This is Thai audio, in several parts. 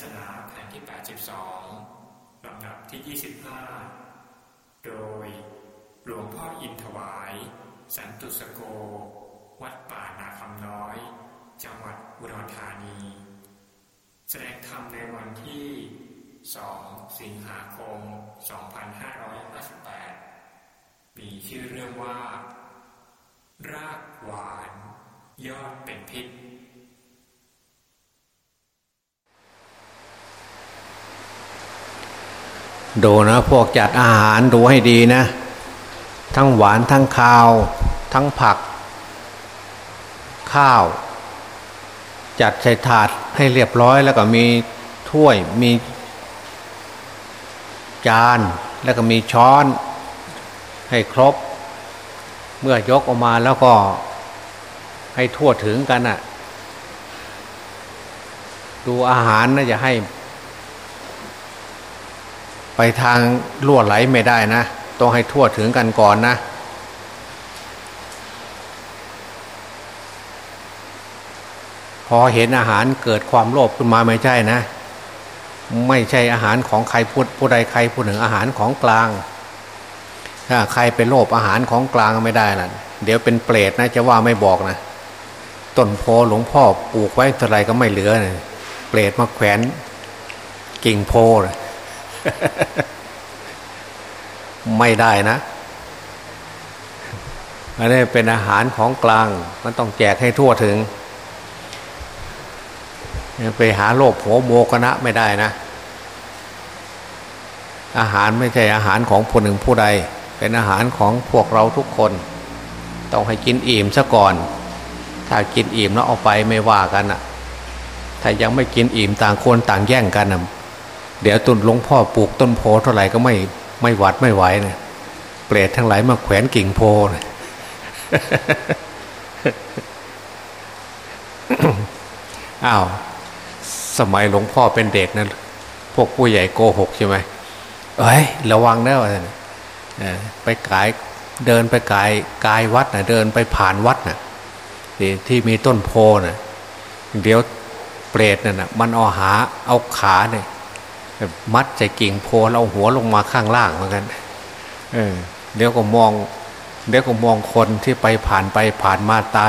ศนาแผ่นที่ 82 ลำดับที่ 25 โดยหลวงพ่ออินถวาย สันตุสโก วัดป่านาคำน้อย จังหวัดอุดรธานี แสดงธรรมในวันที่ 2 สิงหาคม 2558 มีชื่อเรื่องว่า รากหวานยอดเป็นพิษ ดูนะ พวกจัดอาหารดูให้ดีนะ ทั้งหวานทั้งคาว ทั้งผัก ข้าว จัดใส่ถาดให้เรียบร้อยแล้วก็มีถ้วยมีจานแล้วก็มีช้อนให้ครบ เมื่อยกออกมาแล้วก็ให้ทั่วถึงกันอะ่ะ ดูอาหารนะอย่าให้ ไปทางล่วไหลไม่ได้นะ ต้องให้ทั่วถึงกันก่อนนะ พอเห็นอาหารเกิดความโลภขึ้นมาไม่ใช่นะ ไม่ใช่อาหารของใครพูดผู้ใดใครผู้หนึ่งอาหารของกลาง ถ้าใครไปโลภอาหารของกลางไม่ได้ล่ะ เดี๋ยวเป็นเปรตนะจะว่าไม่บอกนะต้นโพหลวงพ่อปลูกไว้เท่าไรก็ไม่เหลือเนะเปรตมาแขวนกิ่งโพเลย ไม่ได้นะ อันนี้เป็นอาหารของกลาง มันต้องแจกให้ทั่วถึง ไปหาโลภโหโมกนะไม่ได้นะ อาหารไม่ใช่อาหารของผู้หนึ่งผู้ใด เป็นอาหารของพวกเราทุกคน ต้องให้กินอิ่มซะก่อน ถ้ากินอิ่มแล้วเอาไปไม่ว่ากันอะ ถ้ายังไม่กินอิ่มต่างคนต่างแย่งกันอะ เดี๋ยวตุนหลวงพ่อปลูกต้นโพเท่าไหร่ก็ไม่ไม่หวัดไม่ไหวเนะเปรตทั้งหลายมาแขวนกิ่งโพนะอ้าวสมัยหลวงพ่อเป็นเด็กนะพวกผู้ใหญ่โกหกใช่ไหมเอ้ยระวังนะว่าไปกายเดินไปกายกายวัดนะเดินไปผ่านวัดนะที่ที่มีต้นโพนะเดี๋ยวเปรตนั่นนะมันเอาหาเอาขาเนี่ย มัดใจกิ่งโพเราหัวลงมาข้างล่างเหมือนกันเออเดี๋ยวก็มองเดี๋ยวก็มองคนที่ไปผ่านไปผ่านมาตา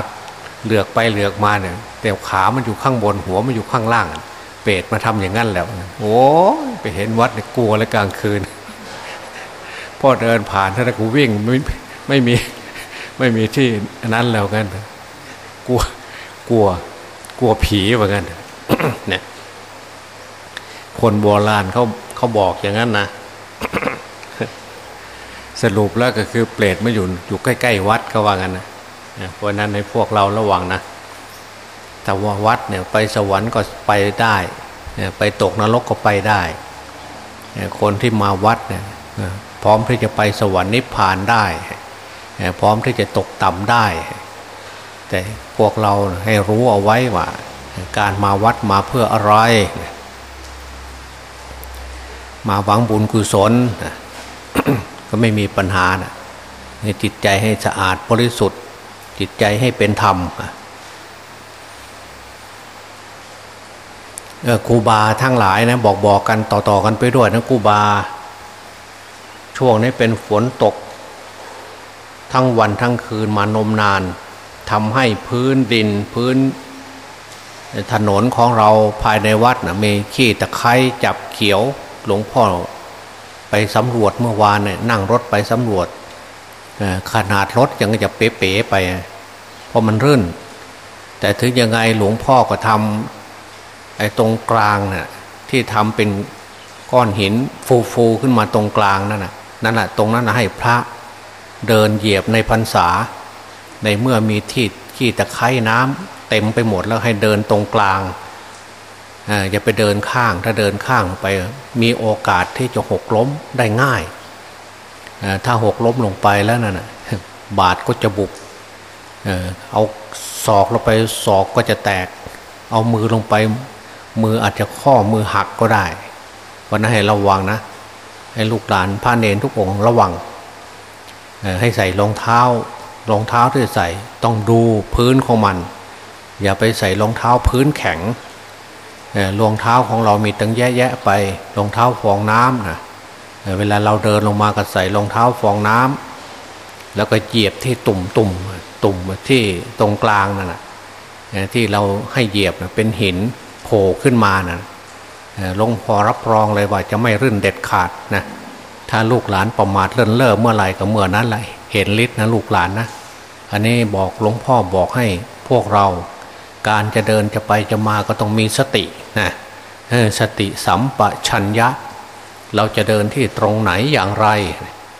เหลือกไปเหลือกมาเนี่ยแต่ขามันอยู่ข้างบนหัวมันอยู่ข้างล่าง เปรตมาทำอย่างนั้นแล้ว โอ้ไปเห็นวัดเนี่ยกลัวเลยกลางคืนพ่อเดินผ่านถ้ากูวิ่งไม่ไม่มีไม่มีที่นั้นแล้วกันกลัวกลัวกลัวผีเหมือนกันเนี่ย คนโบราณเขาเขาบอกอย่างนั้นนะสรุปแล้วก็คือเปรตไม่อยู่อยู่ใกล้ ๆ วัดเขาว่ากันนะเพราะนั้นในพวกเราระวังนะแต่ว่าวัดเนี่ยไปสวรรค์ก็ไปได้ไปตกนรกก็ไปได้ คนที่มาวัดเนี่ยพร้อมที่จะไปสวรรค์นิพพานได้ พร้อมที่จะตกต่ำได้ แต่พวกเราให้รู้เอาไว้ว่า การมาวัดมาเพื่ออะไร มาหวังบุญกุศลก็ไม่มีปัญหานะจิตใจให้สะอาดบริสุทธิ์ จิตใจให้เป็นธรรมครูบาทั้งหลายนะบอกบอกกันต่อๆกันไปด้วยนะครูบา ช่วงนี้เป็นฝนตก ทั้งวันทั้งคืนมานมนานทำให้พื้นดินพื้นถนนของเราภายในวัดนะมีขี้ตะไคร้จับเขียว หลวงพ่อไปสำรวจเมื่อวานเนี่ยนั่งรถไปสำรวจขนาดรถยังจะเป๋ๆไป เพราะมันรื่น แต่ถึงยังไงหลวงพ่อก็ทำไอ้ตรงกลางน่ะที่ทำเป็นก้อนหินฟูๆขึ้นมาตรงกลางนั่นน่ะนั่นแหะตรงนั้นนะให้พระเดินเหยียบในพรรษา ในเมื่อมีที่ขี้ตะไคร่น้ำเต็มไปหมดแล้วให้เดินตรงกลาง อย่าไปเดินข้าง ถ้าเดินข้างไปมีโอกาสที่จะหกล้มได้ง่าย ถ้าหกล้มลงไปแล้วนั่นบาดก็จะบุบเอาศอกลงไปศอกก็จะแตก เอามือลงไป มืออาจจะข้อมือหักก็ได้วันนั้นให้ระวังนะ ให้ลูกหลานผ้าเนนทุกองระวัง ให้ใส่รองเท้ารองเท้าที่ใส่ต้องดูพื้นของมัน อย่าไปใส่รองเท้าพื้นแข็ง รองเท้าของเรามีตั้งแยะๆไปรองเท้าฟองน้ำนะเวลาเราเดินลงมาก็ใส่รองเท้าฟองน้ำแล้วก็เหยียบที่ตุ่มตุ่มตุ่มที่ตรงกลางนั่นแหะที่เราให้เหยียบเป็นหินโผล่ขึ้นมานะหลวงพ่อรับรองเลยว่าจะไม่รื่นเด็ดขาดนะถ้าลูกหลานประมาทเลื่อนเล่อเมื่อไหร่ก็เมื่อนั้นแหละเห็นฤทธิ์นะลูกหลานนะอันนี้บอกหลวงพ่อบอกให้พวกเรา การจะเดินจะไปจะมาก็ต้องมีสตินะสติสัมปชัญญะ เราจะเดินที่ตรงไหนอย่างไร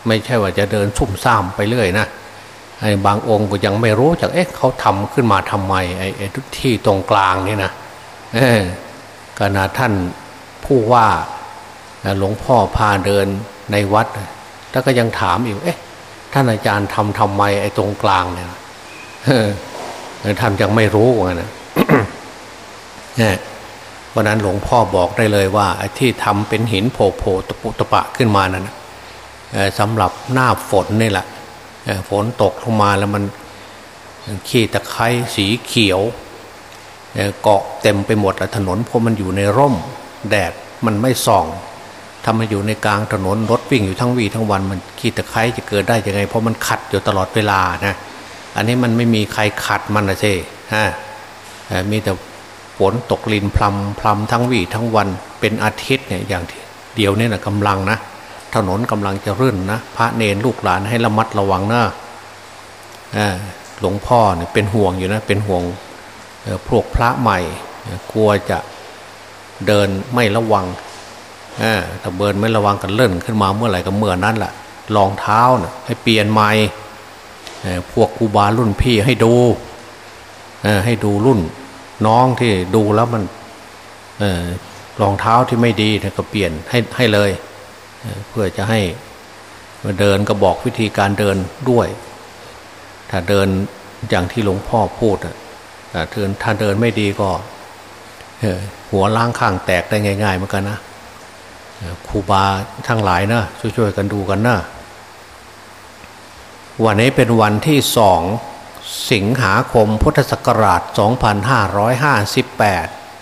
ไม่ใช่ว่าจะเดินซุ่มซ่ามไปเรื่อยนะไอ้บางองค์ก็ยังไม่รู้จากเอ๊ะเขาทำขึ้นมาทำไมไอ้ไอ้ที่ตรงกลางนี่นะอขณะท่านผู้ว่าหลวงพ่อพาเดินในวัดถ้าก็ยังถามอีกเอ๊ะท่านอาจารย์ทำทำไมไอ้ตรงกลางเนี่ย ท่านยังไม่รู้ว่านะเนี่ยเพราะนั้นหลวงพ่อบอกได้เลยว่าที่ทำเป็นหินโผล่ตะปุตะปะขึ้นมานั้นสำหรับหน้าฝนนี่แหละฝนตกลงมาแล้วมันขี้ตะไคร้สีเขียวเกาะเต็มไปหมดถนนเพราะมันอยู่ในร่มแดดมันไม่ส่องทำมาอยู่ในกลางถนนรถวิ่งอยู่ทั้งวีทั้งวันมันขี้ตะไคร้จะเกิดได้ยังไง เพราะมันขัดอยู่ตลอดเวลานะ อันนี้มันไม่มีใครขัดมันนะเช่ฮะมีแต่ฝนตกลินพลำพลำทั้งวีทั้งวันเป็นอาทิตย์เนี่ยอย่างเดียวเนี่ยนะกำลังนะถนนกำลังจะรื่นนะพระเนรลูกหลานให้ระมัดระวังนะหลวงพ่อเนี่ยเป็นห่วงอยู่นะเป็นห่วงพวกพระใหม่กลัวจะเดินไม่ระวังถ้าเบินไม่ระวังกันเล่นขึ้นมาเมื่อไหร่ก็เมื่อนั้นแหละรองเท้านะให้เปลี่ยนใหม่ พวกครูบารุ่นพี่ให้ดูให้ดูรุ่นน้องที่ดูแล้วมันรองเท้าที่ไม่ดีก็เปลี่ยนให้ให้เลย เพื่อจะให้เดินก็บอกวิธีการเดินด้วย ถ้าเดินอย่างที่หลวงพ่อพูดถ้าเดินถ้าเดินไม่ดีก็หัวล้างข้างแตกได้ง่ายๆเหมือนกันนะครูบาทั้งหลายนะช่วยๆกันดูกันนะ วันนี้เป็นวันที่สองสิงหาคมพุทธศักราช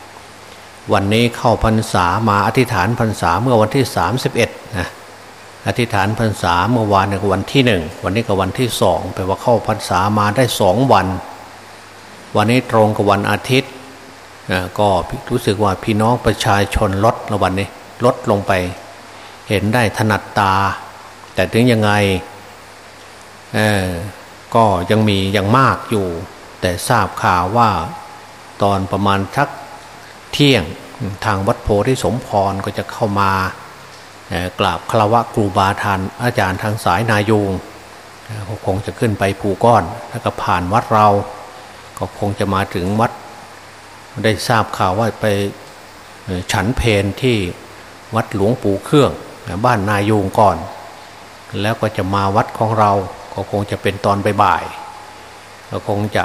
2558 วันนี้เข้าพรรษามาอธิษฐานพรรษาเมื่อวันที่ 31นะอธิษฐานพรรษาเมื่อวานในวันที่หนึ่งวันนี้ก็วันที่สองแปลว่าเข้าพรรษามาได้สองวัน วันนี้ตรงกับวันอาทิตย์ก็รู้สึกว่าพี่น้องประชาชนลดละวันนี้ลดลงไป เห็นได้ถนัดตา แต่ถึงยังไง ก็ยังมียังมากอยู่ แต่ทราบข่าวว่าตอนประมาณทักเที่ยงทางวัดโพธิสมพรก็จะเข้ามากราบคารวะครูบาทานอาจารย์ทางสายนายูงคงจะขึ้นไปภูก้อนแล้วก็ผ่านวัดเรา ก็คงจะมาถึงวัด ได้ทราบข่าวว่าไปฉันเพนที่วัดหลวงปู่เครื่อง บ้านนายูงก่อน แล้วก็จะมาวัดของเรา ก็คงจะเป็นตอนบ่ายๆก็คงจะ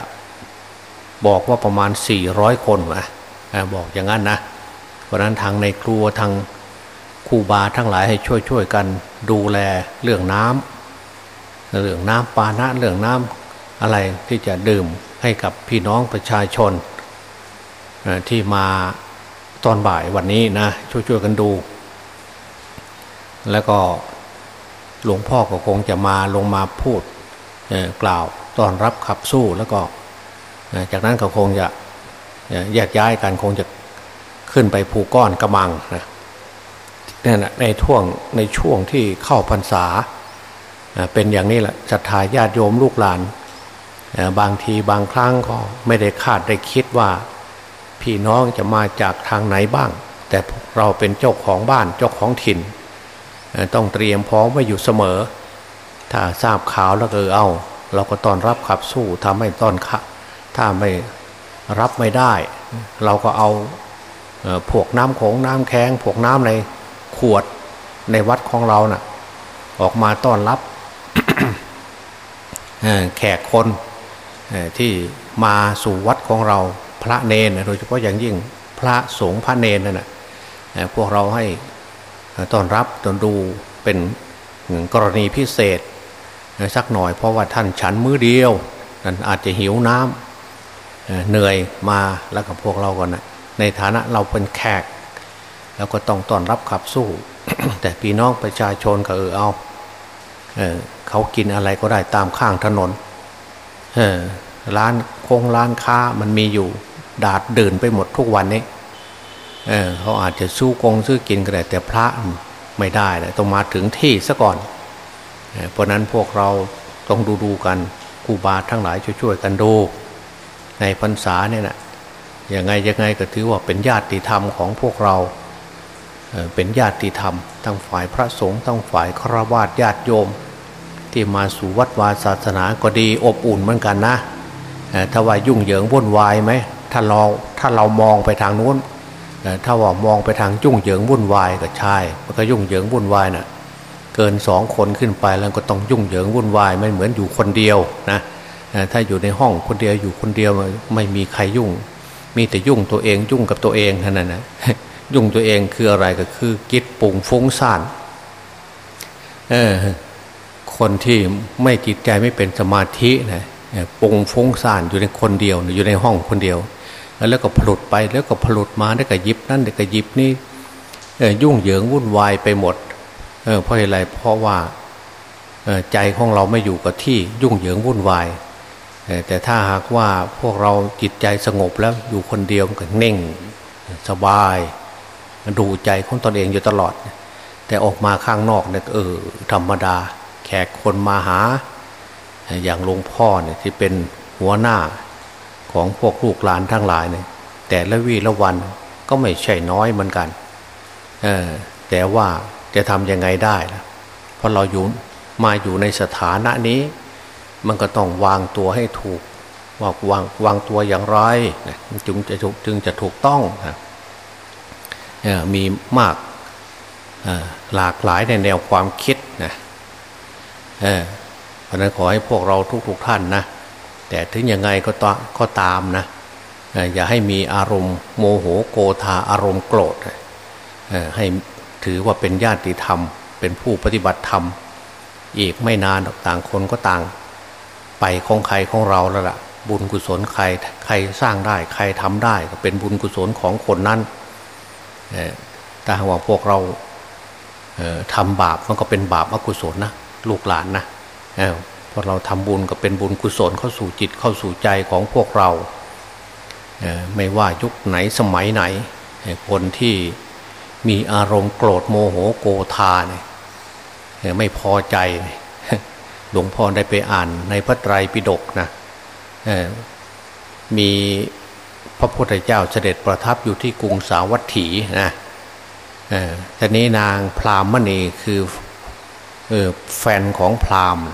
บอกว่าประมาณ 400 คนนะบอกอย่างนั้นนะเพราะนั้นทางในครัวทางครูบาทั้งหลายให้ช่วยๆกันดูแลเรื่องน้ำเรื่องน้ำปานะเรื่องน้ำอะไรที่จะดื่มให้กับพี่น้องประชาชนที่มาตอนบ่ายวันนี้นะช่วยๆกันดู แล้วก็ หลวงพ่อก็คงจะมาลงมาพูดกล่าวต้อนรับขับสู้แล้วก็ จากนั้นก็คงจะแยกย้ายกันคงจะขึ้นไปภูก้อนกระมังนะนี่นะในช่วงในช่วงที่เข้าพรรษาเป็นอย่างนี้แหละศรัทธาญาติโยมลูกหลาน บางทีบางครั้งก็ไม่ได้คาดได้คิดว่า พี่น้องจะมาจากทางไหนบ้าง แต่เราเป็นเจ้าของบ้านเจ้าของถิ่น ต้องเตรียมพร้อมไว้อยู่เสมอ ถ้าทราบข่าวแล้วก็เอา เราก็ต้อนรับขับสู้ทำให้ต้อนขะถ้าไม่รับไม่ได้ เราก็เอาพวกน้ำของน้ำแข็งพวกน้ำในขวดในวัดของเรานะ่ะ ออกมาต้อนรับแขกคนที่มาสู่วัดของเราพระเนนโดยเฉพาะอย่างยิ่งพระสงฆ์พระเนนนั่นแหะพวกเราให้ ต้อนรับตอนดูเป็นกรณีพิเศษสักหน่อยเพราะว่าท่านฉันมือเดียวนั่นอาจจะหิวน้ำเหนื่อยมาแล้วกับพวกเราก่อนนะในฐานะเราเป็นแขก แล้วก็ต้องต้อนรับขับสู้ แต่พี่น้องประชาชนก็เออเอาเเขากินอะไรก็ได้ตามข้างถนนร้านโคงร้านค้ามันมีอยู่ ดาดเดินไปหมดทุกวันนี้ เเขาอาจจะสู้กงซื้กินก็ได้แต่พระไม่ได้เลยต้องมาถึงที่ซะก่อนเเพราะนั้นพวกเราต้องดูดูกันครูบาทั้งหลายช่วยๆกันดูในพรรษาเนี่ยนะยังไงยังไงก็ถือว่าเป็นญาติธรรมของพวกเราเป็นญาติธรรม ทั้งฝ่ายพระสงฆ์ทั้งฝ่ายฆรวาสญาติโยม ที่มาสู่วัดวาศาสนาก็ดีอบอุ่นเหมือนกันนะถ้าว่ายุ่งเหยิงวุ่นวายไหมถ้าเราถ้าเรามองไปทางนู้น ถ้าว่ามองไปทางยุ่งเหยิงวุ่นวายก็ใช่มันก็ยุ่งเหยิงวุ่นวายนะ่ะเกินสองคนขึ้นไปแล้วก็ต้องยุ่งเหยิงวุ่นวายไม่เหมือนอยู่คนเดียวนะถ้าอยู่ในห้องคนเดียวอยู่คนเดียวไม่มีใครยุ่ง มีแต่ยุ่งตัวเองยุ่งกับตัวเองเท่านั้นนะยุ่งตัวเองคืออะไรก็คือกิจปุ่งฟุ้งซ่านเออคนที่ไม่จิตใจไม่เป็นสมาธินะปุ่งฟุ้งซ่านอยู่ในคนเดียวอยู่ในห้องคนเดียว แล้วก็ผลุดไปแล้วก็ผลุดมาแล้วก็ยิบนั่นแล้วก็ยิบนี่ยุ่งเหยิงวุ่นวายไปหมดเเพราะอะไรเพราะว่าใจของเราไม่อยู่กับที่ยุ่งเหยิงวุ่นวายแต่ถ้าหากว่าพวกเราจิตใจสงบแล้วอยู่คนเดียวก็เน่งสบายดูใจของตนเองอยู่ตลอด แต่ออกมาข้างนอกเนี่ยเออธรรมดา แขกคนมาหา อย่างหลวงพ่อเนี่ยที่เป็นหัวหน้า ของพวกลูกหลานทั้งหลายเนี่ยแต่ละวีละวันก็ไม่ใช่น้อยเหมือนกันเออแต่ว่าจะทำยังไงได้ล่ะเพราะเราอยู่มาอยู่ในสถานะนี้ มันก็ต้องวางตัวให้ถูกว่าวางวางตัวอย่างไรจึงจะจึงจะถูกต้องนะมีมากหลากหลายในแนวความคิดนะเพราะนั้นขอให้พวกเราทุกๆทท่านนะ แต่ถึงยังไงก็ตก็ตามนะอย่าให้มีอารมณ์โมโหโกธาอารมณ์โกรธให้ถือว่าเป็นญาติธรรม เป็นผู้ปฏิบัติธรรม อีกไม่นานต่างคนก็ต่าง ไปของใครของเราแล้วล่ะ บุญกุศลใครใครสร้างได้ใครทำได้ก็เป็นบุญกุศลของคนนั้นถ้าหากพวกเราทำบาปมันก็เป็นบาปอกุศลนะลูกหลานนะ พอเราทำบุญก็เป็นบุญกุศลเข้าสู่จิตเข้าสู่ใจของพวกเรา ไม่ว่ายุคไหนสมัยไหน คนที่มีอารมณ์โกรธโมโหโกธาเนี่ยไม่พอใจหลวงพ่อได้ไปอ่านในพระไตรปิฎกนะมีพระพุทธเจ้าเสด็จประทับอยู่ที่กรุงสาวัตถีนะทีนี้นางพรามมณีคือแฟนของพราหมณ์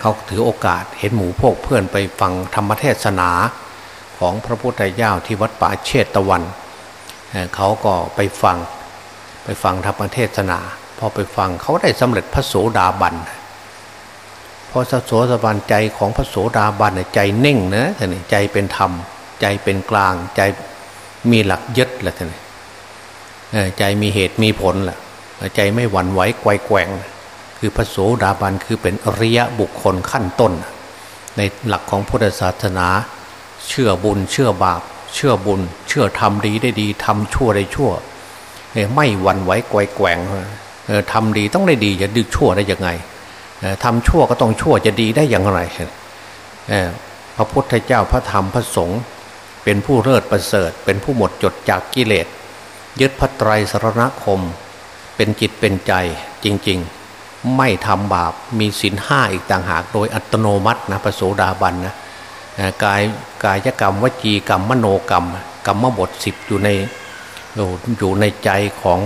เขาถือโอกาสเห็นหมูพวกเพื่อนไปฟังธรรมเทศนาของพระพุทธเจ้าที่วัดป่าเชตตะวันเขาก็ไปฟังไปฟังธรรมเทศนาพอไปฟังเขาได้สำเร็จพระโสดาบันพอพระโสดาบันใจของพระโสดาบันใจเน่งนะท่านใจเป็นธรรม ใจเป็นกลางใจมีหลักยึดแหละท่านใจมีเหตุมีผลแหละใจไม่หวั่นไหวไกวแกว่ง คือพระโสดาบันคือเป็นอริยบุคคลขั้นต้น ในหลักของพุทธศาสนา เชื่อบุญเชื่อบาป เชื่อบุญ เชื่อทำดีได้ดีทำชั่วได้ชั่วไม่หวั่นไหวไกวแกว่งทำดีต้องได้ดีจะดื้อชั่วได้ยังไงทำชั่วก็ต้องชั่วจะดีได้อย่างไรพระพุทธเจ้าพระธรรมพระสงฆ์เป็นผู้เลิศประเสริฐ เป็นผู้หมดจดจากกิเลสยึดพระไตรสรณคม เป็นจิตเป็นใจจริง ๆ ไม่ทำบาปมีศีลห้าอีกต่างหากโดยอัตโนมัตินะพระโสดาบันนะกายกายกรรมวจีกรรมมโนกรรม กรรมบทสิบอยู่ในอยู่ในใจของ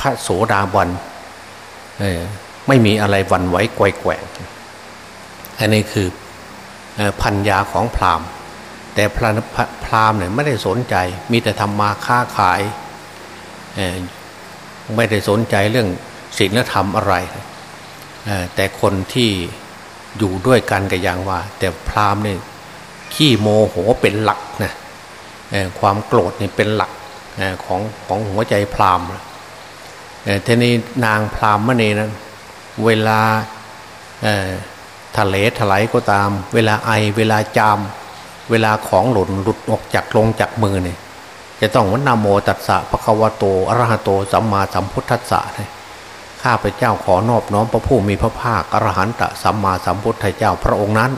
พระโสดาบันไม่มีอะไรวันไหวไกวแกว่งอันนี้คือพัญญาของพราหมณ์ แต่พระพราหมณ์เนี่ยไม่ได้สนใจ มีแต่ทำมาค้าขายไม่ได้สนใจเรื่อง ศีลธรรมอะไรแต่คนที่อยู่ด้วยกันก็อย่างว่า แต่พราหมณ์เนี่ยขี้โมโหเป็นหลักนะความโกรธนี่เป็นหลักของของหัวใจพราหมณ์ทีนี้นางพราหมณีนั้นเวลาทะเลถลายก็ตาม เวลาไอเวลาจาม เวลาของหล่นหลุดออกจากลงจากมือเนี่ยจะต้องวันนาโมตัสสะพระควโตอรหะโตสัมมาสัมพุทธัสสะเนี่ย ข้าพเจ้าขอนอบน้อมพระผู้มีพระภาคอรหันตสัมมาสัมพุทธเจ้าพระองค์นั้น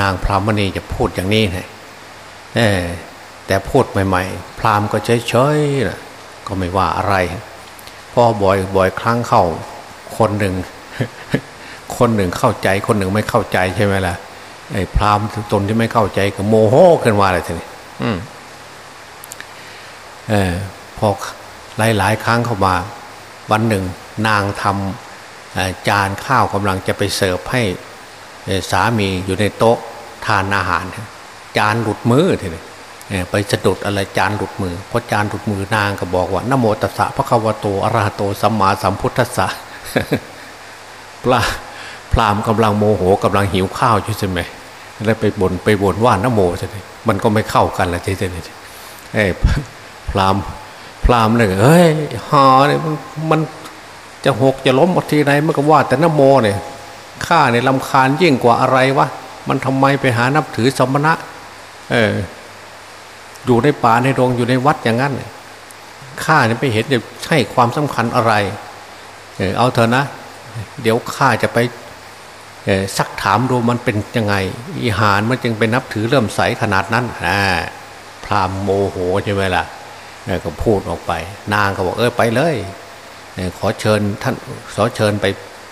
นางพรามณีจะพูดอย่างนี้ไงแต่พูดใหม่ ๆ พรามก็เฉยๆก็ไม่ว่าอะไรพอบ่อยบ่อยครั้งเข้าคนหนึ่ง คนหนึ่งเข้าใจคนหนึ่งไม่เข้าใจใช่ไหมล่ะไอ้พรามตนที่ไม่เข้าใจก็โมโหขึ้นมาเลยทีนี้เออพอหลายหลายครั้งเข้ามา วันหนึ่งนางทำจานข้าวกำลังจะไปเสิร์ฟให้สามีอยู่ในโต๊ะทานอาหาร จานหลุดมือทีนี้ไปสะดุดอะไรจานหลุดมือเพราะจานหลุดมือนางก็บอกว่านโมตัสสะพระควโตอรหะโตสัมมาสัมพุทธัสสะปลาพรามกำลังโมโหกำลังหิวข้าวอยู่ใช่ไหมแล้วไปบน่นไปบ่นว่านโมใช่ไหมมันก็ไม่เข้ากันละใช่ไหมไอ้พราม พรามเลยเฮ้ยหาเนี่ยมันมันจะหกจะล้มทีไหนมันก็ว่า แต่นโมเนี่ยข้าเนี่ยลำคาญยิ่งกว่าอะไรวะมันทำไมไปหานับถือสมณะ เออ อยู่ในป่าในโรงอยู่ในวัดอย่างนั้นข้าเนี่ยไปเห็นจะให้ความสำคัญอะไรเออเอาเถอะนะ เดี๋ยวข้าจะไปซักถามดูมันเป็นยังไง อีหานมันจึงไปนับถือเริ่มใสขนาดนั้นอ่าพรามโมโหใช่ไหมล่ะ ก็พูดออกไป นางก็บอกเออไปเลยขอเชิญท่านขอเชิญไป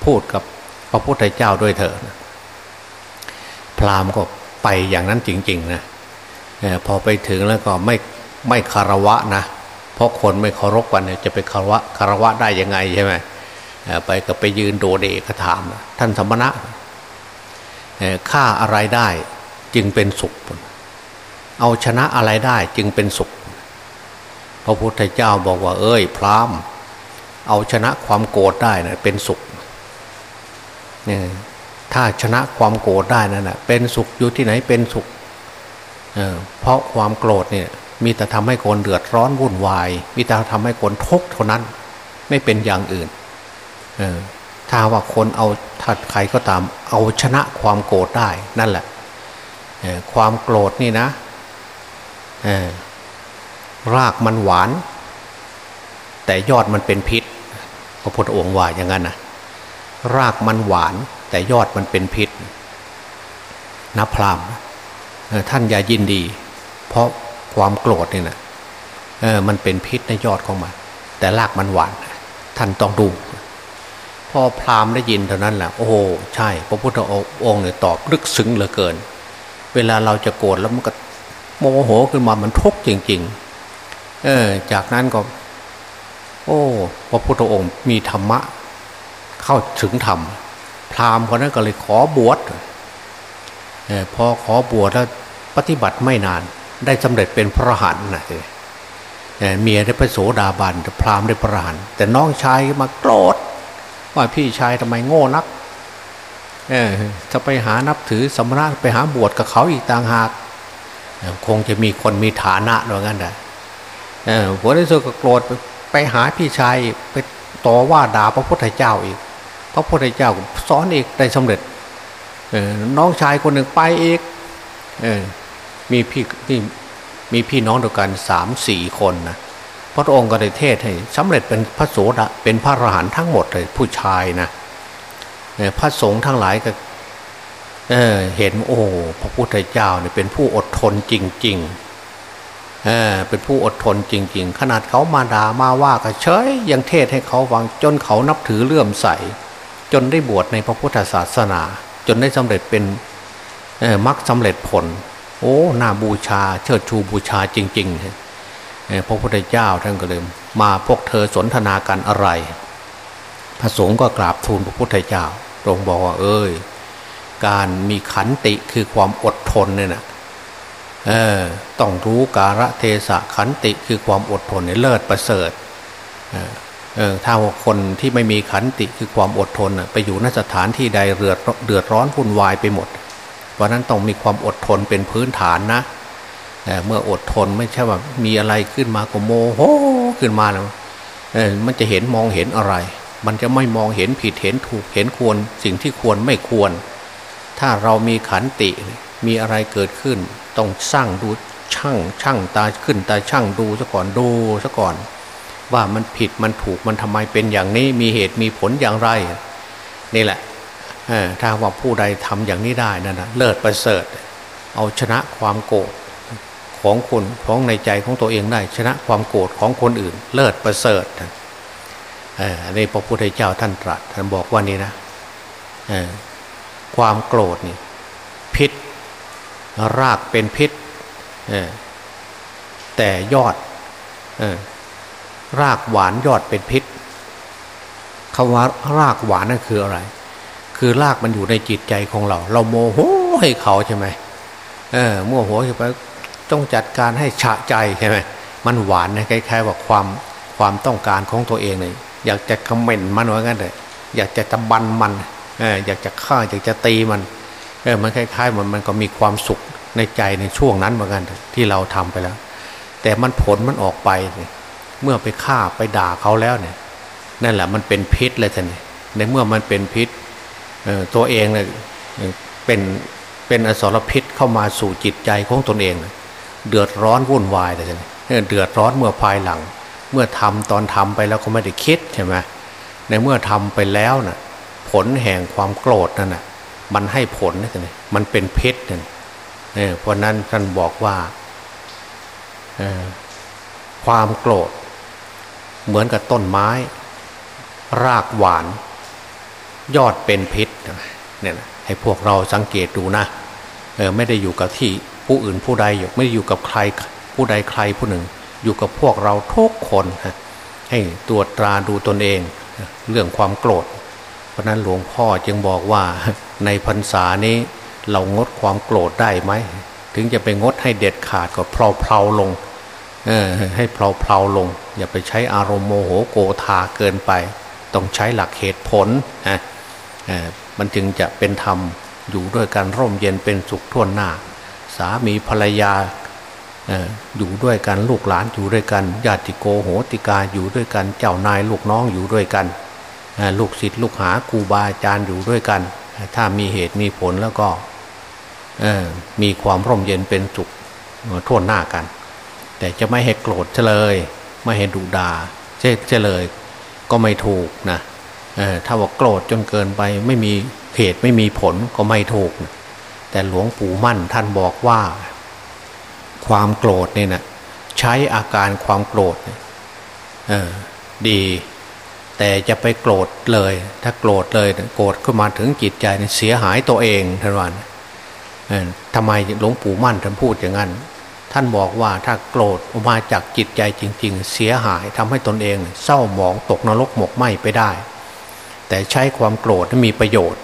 พูดกับพระพุทธเจ้าด้วยเถอะพราหมณ์ก็ไปอย่างนั้นจริง ๆ นะพอไปถึงแล้วก็ไม่ไม่คารวะนะเพราะคนไม่เคารพกันเนี่ยจะไปคารวะคารวะได้ยังไงใช่ไหมไปก็ไปยืนโดเดกถามท่านสมณะฆ่าอะไรได้จึงเป็นสุข เอาชนะอะไรได้จึงเป็นสุข พระพุทธเจ้าบอกว่า เอ้ย พรามเอาชนะความโกรธได้นะเป็นสุขเนี่ยถ้าชนะความโกรธได้นั่นแหะเป็นสุขอยู่ที่ไหนเป็นสุขเเพราะความโกรธเนี่ย มีแต่ทำให้คนเดือดร้อนวุ่นวาย มีแต่ทำให้คนทุกข์เท่านั้น ไม่เป็นอย่างอื่นถ้าว่าคนเอาถ้าใครก็ตาม เอาชนะความโกรธได้นั่นแหละความโกรธนี่นะ รากมันหวาน แต่ยอดมันเป็นพิษพระพุทธองค์ว่าอย่างนั้นนะรากมันหวาน แต่ยอดมันเป็นพิษนับพรามท่านอย่ายินดี เพราะความโกรธเนี่นะมันเป็นพิษในยอดของมัน แต่รากมันหวาน ท่านต้องดู พอพรามได้ยินเท่านั้นแหละโอ้ใช่ พระพุทธองค์เนี่ยตอบลึกซึ้งเหลือเกิน เวลาเราจะโกรธแล้วมันก็โมโหขึ้นมามันทุกข์จริง ๆ เออ จากนั้นก็ โอ้ พระพุทธองค์มีธรรมะ เข้าถึงธรรม พราหมณ์คนนั้นก็เลยขอบวชออพอขอบวชแล้วปฏิบัติไม่นาน ได้สำเร็จเป็นพระหันนะเมียได้พระโสดาบันแต่พราหมณ์ได้พระหันแต่น้องชายมาโกรธว่าพี่ชายทำไมโง่นักเออจะไปหานับถือสมณะไปหาบวชกับเขาอีกต่างหาก คงจะมีคนมีฐานะด้วยกันนะ หัวในสุดก็โกรธไปหาพี่ชายไปต่อว่าด่าพระพุทธเจ้าอีก พระพุทธเจ้าสอนอีกได้สำเร็จน้องชายคนหนึ่งไปอีกเอมีพี่ที่มีพี่น้องเดียวกันสามสี่คนนะพระองค์ก็ได้เทศให้สำเร็จเป็นพระโสดาเป็นพระอรหันต์ทั้งหมดเลยผู้ชายนะพระสงฆ์ทั้งหลายก็เเห็นโอ้พระพุทธเจ้าเนี่ยเป็นผู้อดทนจริง ๆ เเป็นผู้อดทนจริง ๆ ขนาดเขามาด่ามาว่าก็เฉยยังเทศให้เขาฟังจนเขานับถือเลื่อมใส จนได้บวชในพระพุทธศาสนา จนได้สำเร็จเป็นมรรคสาเร็จผล โอ้หน้าบูชาเชิดชูบูชาจริงๆพระพุทธเจ้าท่านก็เลยมาพวกเธอสนทนากันอะไร พระสงฆ์ก็กราบทูลพระพุทธเจ้าตรงบอกว่าเอ้ยการมีขันติคือความอดทนเนี่ยนะ เออต้องรู้การะเทศะขันติคือความอดทนเนี่ยเลิศประเสริฐเออถ้าคนที่ไม่มีขันติคือความอดทนไปอยู่นสถานที่ใดเดือดเดือดร้อนวุ่นวายไปหมด เพราะนั้นต้องมีความอดทนเป็นพื้นฐานนะเมื่ออดทนไม่ใช่ว่ามีอะไรขึ้นมาก็โมโหขึ้นมาแล้วมันจะเห็นมองเห็นอะไร มันจะไม่มองเห็นผิดเห็นถูกเห็นควร สิ่งที่ควรไม่ควร ถ้าเรามีขันติ มีอะไรเกิดขึ้น ต้องสร้างดูช่างช่างตาขึ้นตาช่างดูซะก่อนดูซะก่อน ว่ามันผิดมันถูกมันทำไมเป็นอย่างนี้มีเหตุมีผลอย่างไร นี่แหละถ้าว่าผู้ใดทำอย่างนี้ได้นั่นนะเลิศประเสริฐ เอาชนะความโกรธของคนของในใจของตัวเองได้ ชนะความโกรธของคนอื่น เลิศประเสริฐอันนี้พระพุทธเจ้าท่านตรัสท่านบอกว่านี่นะความโกรธนี่พิษ รากเป็นพิษแต่ยอดรากหวานยอดเป็นพิษคำว่ารากหวานนั่นคืออะไร คือรากมันอยู่ในจิตใจของเรา เราโมโหให้เขาใช่ไหมเออโมโหใช่ไหมต้องจัดการให้ฉะใจใช่ไหมมันหวานนะคล้ายๆว่าความความต้องการของตัวเองเลยอยากจะคอมเมนต์มันว่างั้นเลยอยากจะตะบันมันเอออยากจะฆ่าอยากจะตีมัน เออมันคล้ายๆมันมันก็มีความสุขในใจในช่วงนั้นเหมือนกันที่เราทำไปแล้ว แต่มันผลมันออกไปเมื่อไปฆ่าไปด่าเขาแล้วเนี่ย นั่นแหละมันเป็นพิษเลยท่านในเมื่อมันเป็นพิษตัวเองเนี่ยเป็นเป็นอสรพิษเข้ามาสู่จิตใจของตนเอง เดือดร้อนวุ่นวายเลยท่านเดือดร้อนเมื่อภายหลัง เมื่อทำตอนทำไปแล้วก็ไม่ได้คิดใช่ไหมในเมื่อทำไปแล้วน่ะผลแห่งความโกรธนั่นน่ะ มันให้ผลนะท่านมันเป็นพิษนั่นเพราะนั้นท่านบอกว่าความโกรธ เหมือนกับต้นไม้ รากหวาน ยอดเป็นพิษเนี่ยให้พวกเราสังเกตดูนะไม่ได้อยู่กับที่ผู้อื่นผู้ใดอยู่ไม่ได้อยู่กับใครผู้ใดใครผู้หนึ่ง อยู่กับพวกเราทุกคนให้ตรวจตราดูตนเอง เรื่องความโกรธ ราะนั้นหลวงพ่อจึงบอกว่าในพรรษานี้เรางดความโกรธได้ไหม ถึงจะไปงดให้เด็ดขาดก็เพลาๆลาลงให้เพลาๆลาลง อย่าไปใช้อารมณ์โมโหโกธาเกินไป ต้องใช้หลักเหตุผลนะมันจึงจะเป็นธรรมอยู่ด้วยกันร่มเย็นเป็นสุขทั่วหน้า สามีภรรยาอยู่ด้วยกันลูกหลานอยู่ด้วยกันญาติโกโหติกาอยู่ด้วยกันเจ้านายลูกน้องอยู่ด้วยกัน ลูกศิษย์ลูกหาครูบาอาจารย์อยู่ด้วยกัน ถ้ามีเหตุมีผลแล้วก็มีความร่มเย็นเป็นสุขทั่วหน้ากัน แต่จะไม่ให้โกรธเลย ไม่ให้ดุดาเฉลย ก็ไม่ถูกนะถ้าว่าโกรธจนเกินไปไม่มีเหตุไม่มีผลก็ไม่ถูกนะแต่หลวงปู่มั่นท่านบอกว่า ความโกรธเนี่ยนะใช้อาการความโกรธดี แต่จะไปโกรธเลย ถ้าโกรธเลยโกรธขึ้นมาถึงจิตใจเสียหายตัวเองท่านว่าทำไมหลวงปู่มั่นท่านพูดอย่างนั้น ท่านบอกว่าถ้าโกรธออกมาจากจิตใจจริง ๆ เสียหายทำให้ตนเอง เศร้าหมองตกนรกหมกไหมไปได้ แต่ใช้ความโกรธมีประโยชน์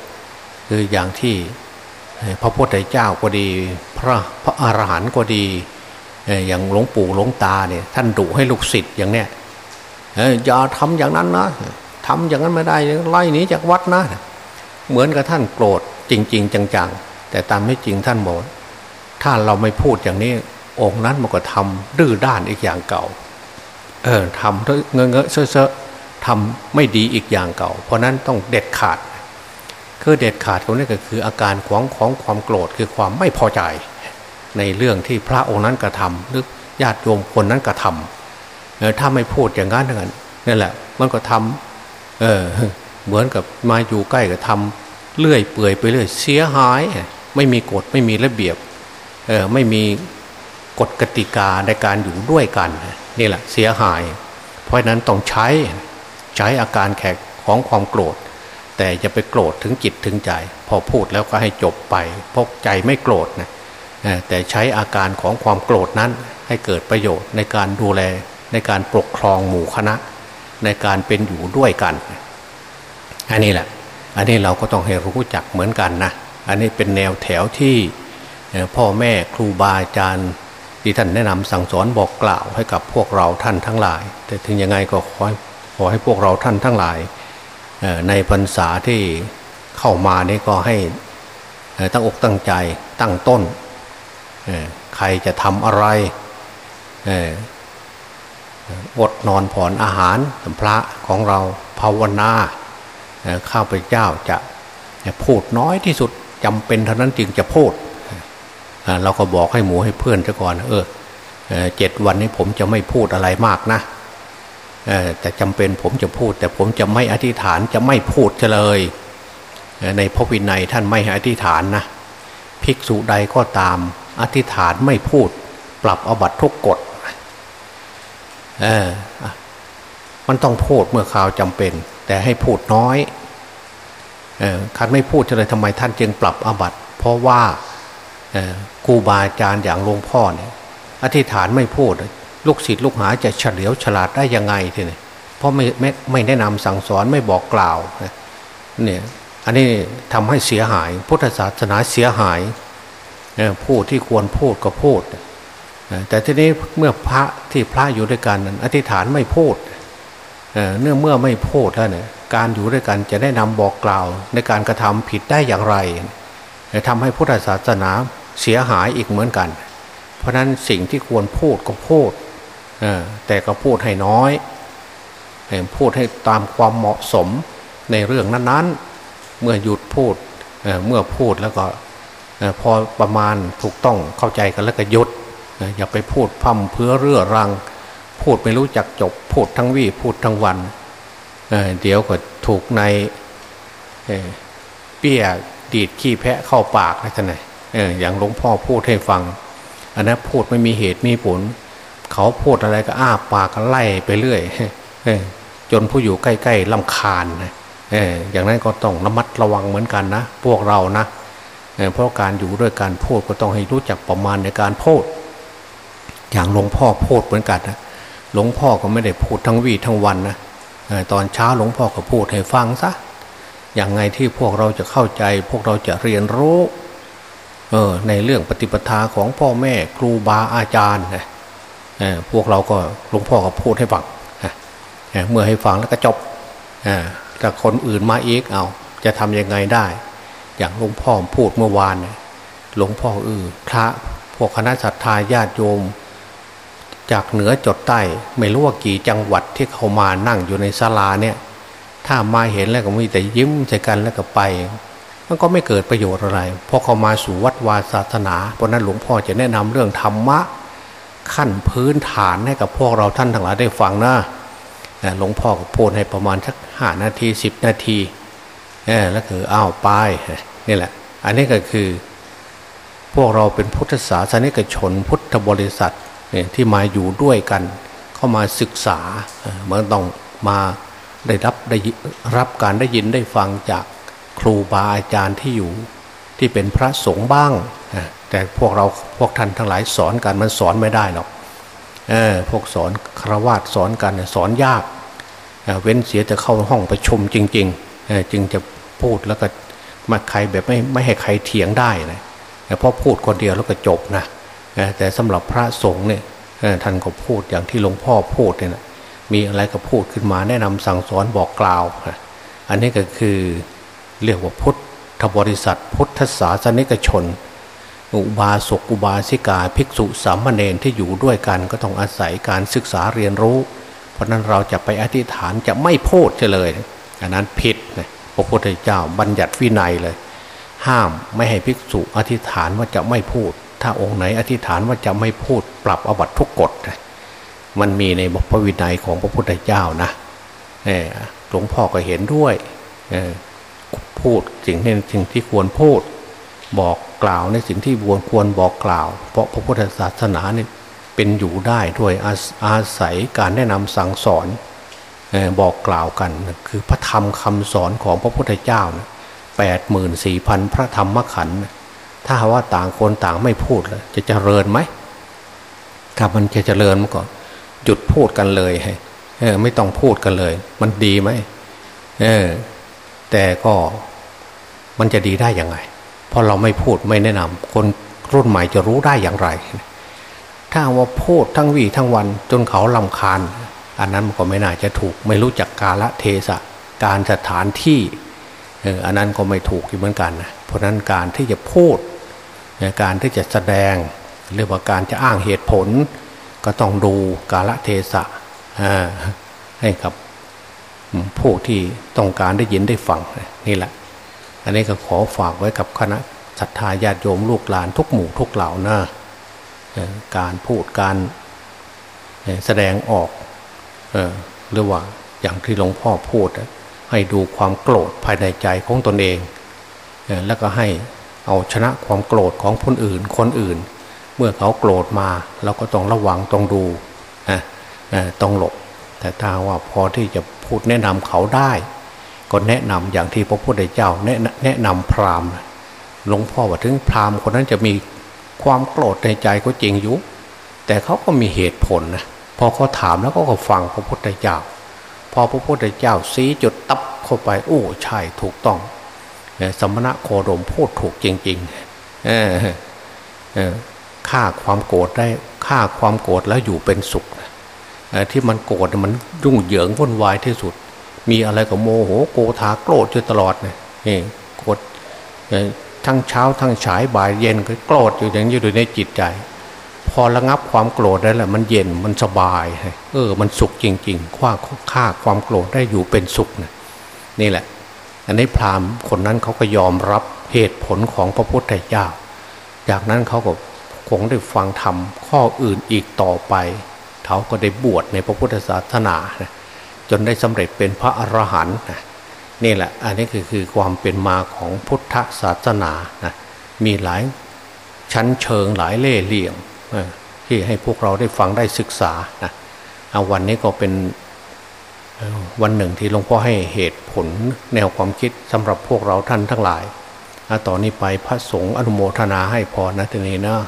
คืออย่างที่พระพุทธเจ้าก็ดี พระพระอรหันต์ก็ดี อย่างหลวงปู่หลวงตาเนี่ยท่านดุให้ลูกศิษย์อย่างเนี้ย อย่าทำอย่างนั้นนะทำอย่างนั้นไม่ได้ไล่หนีจากวัดนะ เหมือนกับท่านโกรธจริง ๆ จังๆ แต่ตามไม่จริงท่านบอกถ้าเราไม่พูดอย่างนี้ องค์นั้นมันก็ทำดื้อด้านอีกอย่างเก่า เออทำเงอะเงอะเซอะเซอะทำไม่ดีอีกอย่างเก่า เพราะนั้นต้องเด็ดขาด คือเด็ดขาดตรงนี้ก็คืออาการของของความโกรธคือความไม่พอใจ ในเรื่องที่พระองค์นั้นกระทำหรือญาติโยมคนนั้นกระทำ ถ้าไม่พูดอย่างนั้นนั่นแหละ มันก็ทำเออเหมือนกับมาอยู่ใกล้กับทำเลื่อยเปื่อยไปเรื่อยเสียหาย ไม่มีกฎไม่มีระเบียบ เออไม่มีกฎกติกาในการอยู่ด้วยกันนี่แหละเสียหาย เพราะนั้นต้องใช้ใช้อาการแขกของความโกรธ แต่จะไปโกรธถึงจิตถึงใจ พอพูดแล้วก็ให้จบไป เพราะใจไม่โกรธนะแต่ใช้อาการของความโกรธนั้นให้เกิดประโยชน์ในการดูแล ในการปกครองหมู่คณะ ในการเป็นอยู่ด้วยกัน อันนี้แหละ อันนี้เราก็ต้องให้รู้จักเหมือนกันนะ อันนี้เป็นแนวแถวที่พ่อแม่ครูบาอาจารย์ที่ท่านแนะนำสั่งสอนบอกกล่าวให้กับพวกเราท่านทั้งหลาย แต่ถึงยังไงก็ขอขอให้พวกเราท่านทั้งหลาย ในพรรษาที่เข้ามานี่ก็ให้ตั้งอกตั้งใจตั้งต้น ใครจะทำอะไร อดนอนผ่อนอาหารพระของเราภาวนาข้าพเจ้าจะพูดน้อยที่สุดจำเป็นเท่านั้นจึงจะพูดเราก็บอกให้หมูให้เพื่อนซะก่อน เออเจ็ดวันนี้ผมจะไม่พูดอะไรมากนะแต่จำเป็นผมจะพูด แต่ผมจะไม่อธิษฐานจะไม่พูดเลย ในพระวินัยท่านไม่ให้อธิษฐานนะภิกษุใดก็ตามอธิษฐานไม่พูด ปรับอบัตทุกกฎ มันต้องพูดเมื่อข่าวจำเป็น แต่ให้พูดน้อยเออคันไม่พูดเลยทำไมท่านจึงปรับอบัตเพราะว่าครูบาอาจารย์อย่างหลวงพ่อเนี่ยอธิษฐานไม่พูด ลูกศิษย์ลูกหาจะเฉลียวฉลาดได้ยังไงทีนี้เพราะไม่ไม่ไม่แนะนำสั่งสอนไม่บอกกล่าวเนี่ยอันนี้ทำให้เสียหาย พุทธศาสนาเสียหายพูดที่ควรพูดก็พูด แต่ทีนี้เมื่อพระที่พระอยู่ด้วยกันอธิษฐานไม่พูดเนื่อเมื่อไม่พูดแล้วเนี่ยการอยู่ด้วยกันจะได้นำบอกกล่าวในการกระทำผิดได้อย่างไรทำให้พุทธศาสนาเสียหายอีกเหมือนกัน เพราะนั้นสิ่งที่ควรพูดก็พูดแต่ก็พูดให้น้อย พูดให้ตามความเหมาะสมในเรื่องนั้นๆ เมื่อหยุดพูดเมื่อพูดแล้วก็พอประมาณถูกต้องเข้าใจกันแล้วก็ยุด อย่าไปพูดพั่มเพื่อเรื่อรัง พูดไม่รู้จักจบ พูดทั้งวี่พูดทั้งวันเเดี๋ยวก็ถูกในเปี้ยดีดขี้แพะเข้าปากนะท่านไหนอย่างหลวงพ่อพูดให้ฟัง อันนั้นพูดไม่มีเหตุมีผล เขาพูดอะไรก็อ้าปากไล่ไปเรื่อยจนผู้อยู่ใกล้ๆลำคาญนะอย่างนั้นก็ต้องระมัดระวังเหมือนกันนะ พวกเรานะเพราะการอยู่ด้วยการพูดก็ต้องให้รู้จักประมาณในการพูด อย่างหลวงพ่อพูดเหมือนกันนะหลวงพ่อก็ไม่ได้พูดทั้งวีทั้งวันนะตอนเช้าหลวงพ่อก็พูดให้ฟังซะอย่างไงที่พวกเราจะเข้าใจ พวกเราจะเรียนรู้เออในเรื่องปฏิปทาของพ่อแม่ครูบาอาจารย์นะพวกเราก็หลวงพ่อก็พูดให้ฟังเมื่อให้ฟังแล้วก็จบแต่คนอื่นมาเอกเอา จะทำยังไงได้ อย่างหลวงพ่อพูดเมื่อวานหลวงพ่อเออพระพวกคณะศรัทธาญาติโยม จากเหนือจดใต้ไม่รู้ว่ากี่จังหวัดที่เขามานั่งอยู่ในศาลาเนี่ย ถ้ามาเห็นแล้วก็มีแต่ยิ้มใส่กันแล้วก็ไป มันก็ไม่เกิดประโยชน์อะไรพราะเขามาสู่วัดวาศาสนาเพราะนั้นหลวงพ่อจะแนะนำเรื่องธรรมะขั้นพื้นฐานให้กับพวกเราท่านทั้งหลายได้ฟังนะหลวงพ่อก็พูดให้ประมาณสักห้านาทีสิบนาทีแล้วคืออ้าวปนี่แหละ อันนี้ก็คือ พวกเราเป็นพุทธศาสนิกชนพุทธบริษัท ที่มาอยู่ด้วยกัน เข้ามาศึกษาเมันต้องมาได้รับได้รับการได้ยินได้ฟังจากครูบาอาจารย์ที่อยู่ที่เป็นพระสงฆ์บ้าง แต่พวกเราพวกท่านทั้งหลายสอนกันมันสอนไม่ได้หรอกพวกสอนครวาสสอนกันสอนยากเว้นเสียจะเข้าห้องประชุมจริงๆจึงจะพูดแล้วก็มาใครแบบไม่ไม่ให้ใครเถียงได้นะเพราะพูดคนเดียวแล้วก็จบนะ แต่สำหรับพระสงฆ์เนี่ยท่านก็พูดอย่างที่หลวงพ่อพูดเนี่ยมีอะไรก็พูดขึ้นมาแนะนำสั่งสอนบอกกล่าว อันนี้ก็คือเรียกว่าพุทธบริษัท พุทธศาสนิกชน อุบาสกอุบาสิกาภิกษุสามเณรที่อยู่ด้วยกันก็ต้องอาศัยการศึกษาเรียนรู้ เพราะนั้นเราจะไปอธิษฐานจะไม่พูดเลย อันนั้นผิดนะพระพุทธเจ้าบัญญัติวินัยเลย ห้ามไม่ให้ภิกษุอธิษฐานว่าจะไม่พูด ถ้าองค์ไหนอธิษฐานว่าจะไม่พูดปรับอบัตทุกกฎมันมีในพระวินัยของพระพุทธเจ้านะหลวงพ่อก็เห็นด้วยพูดสิ่งที่สิ่งที่ควรพูด บอกกล่าวในสิ่งที่ควรควรบอกกล่าว เพราะพระพุทธศาสนาเนี่ยเป็นอยู่ได้ด้วยอาศัยการแนะนำสั่งสอนบอกกล่าวกัน คือพระธรรมคำสอนของพระพุทธเจ้าแปดหมื่นสี่พันพระธรรมขันธ์ ถ้าว่าต่างคนต่างไม่พูดเลยจะเจริญไหมถ้ามันจะเจริญมันก็หยุดพูดกันเลยเออ ไม่ต้องพูดกันเลย มันดีไหมเออ แต่ก็มันจะดีได้ยังไง เพราะเราไม่พูดไม่แนะนำคนรุ่นใหม่จะรู้ได้อย่างไร ถ้าว่าพูดทั้งวี่ทั้งวันจนเขาลำคาญ อันนั้นก็ไม่น่าจะถูก ไม่รู้จักกาละเทศะ การสถานที่อันนั้นก็ไม่ถูกเหมือนกันนะเพราะนั้นการที่จะพูด การที่จะแสดงเรียกว่าการจะอ้างเหตุผล ก็ต้องดูกาละเทศะให้กับผู้ที่ต้องการได้ยินได้ฟังนี่แหละ อันนี้ก็ขอฝากไว้กับคณะศรัทธาญาติโยมลูกหลานทุกหมู่ทุกเหล่านะการพูดการแสดงออกหรือว่าอย่างที่หลวงพ่อพูด ให้ดูความโกรธภายในใจของตนเอง แล้วก็ให้ เอาชนะความโกรธของคนอื่น คนอื่น เมื่อเขาโกรธมาเราก็ต้องระวังต้องดูนะต้องหลบ แต่ถ้าว่าพอที่จะพูดแนะนำเขาได้ ก็แนะนำอย่างที่พระพุทธเจ้าแนะแนะนำพราหมณ์หลวงพ่อว่าถึงพราหมณ์คนนั้นจะมีความโกรธในใจก็จริงอยู่ แต่เขาก็มีเหตุผลนะพอเขาถามแล้วก็ก็ฟังพระพุทธเจ้า พอพระพุทธเจ้าซีจุดตับเข้าไปโอ้ใช่ถูกต้อง สมณะโคดมพูดถูกจริงๆฆ่าความโกรธได้ฆ่าความโกรธแล้วอยู่เป็นสุขที่มันโกรธมันยุ่งเหยิงวุ่นวายที่สุด มีอะไรก็โมโหโกธาโกรธอยู่ตลอดเนี่ยโกรธทั้งเช้าทั้งฉายบ่ายเย็นก็โกรธอยู่อย่างนี้อยู่ในจิตใจ พอระงับความโกรธได้แหละมันเย็นมันสบาย เออ มันสุขจริง ๆ คว้าฆ่าความโกรธได้อยู่เป็นสุขนะนี่แหละ อันนี้พราหมณ์คนนั้นเขาก็ยอมรับเหตุผลของพระพุทธเจ้า จากนั้นเขาก็คงได้ฟังธรรมข้ออื่นอีกต่อไป เขาก็ได้บวชในพระพุทธศาสนานะจนได้สำเร็จเป็นพระอรหันต์นะนี่แหละ อันนี้คือคือความเป็นมาของพุทธศาสนานะมีหลายชั้นเชิงหลายเล่เหลี่ยมที่ให้พวกเราได้ฟังได้ศึกษานะเอาวันนี้ก็เป็น วันหนึ่งที่หลวงพ่อให้เหตุผลแนวความคิดสำหรับพวกเราท่านทั้งหลายต่อนนี้ไปพระสงฆ์อนุโมทนาให้พรนะทีนี้นะ